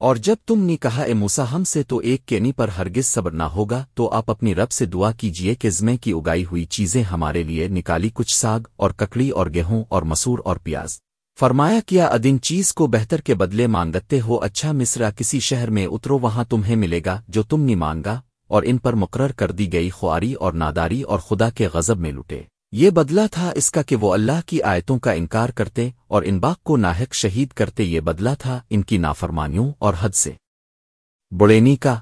اور جب تم نے کہا، اے موسا ہم سے تو ایک کینی پر ہرگز صبر نہ ہوگا، تو آپ اپنی رب سے دعا کیجیے کہ زمے کی اگائی ہوئی چیزیں ہمارے لیے نکالی کچھ ساگ اور ککڑی اور گیہوں اور مسور اور پیاز۔ فرمایا کیا ادن چیز کو بہتر کے بدلے مانگتے ہو؟ اچھا مصرا کسی شہر میں اترو، وہاں تمہیں ملے گا جو تم نے مانگا، اور ان پر مقرر کر دی گئی خواری اور ناداری اور خدا کے غضب میں لٹے یہ بدلہ تھا اس کا کہ وہ اللہ کی آیتوں کا انکار کرتے اور ان باغ کو ناحق شہید کرتے یہ بدلہ تھا ان کی نافرمانیوں اور حد سے۔ بڑینی کا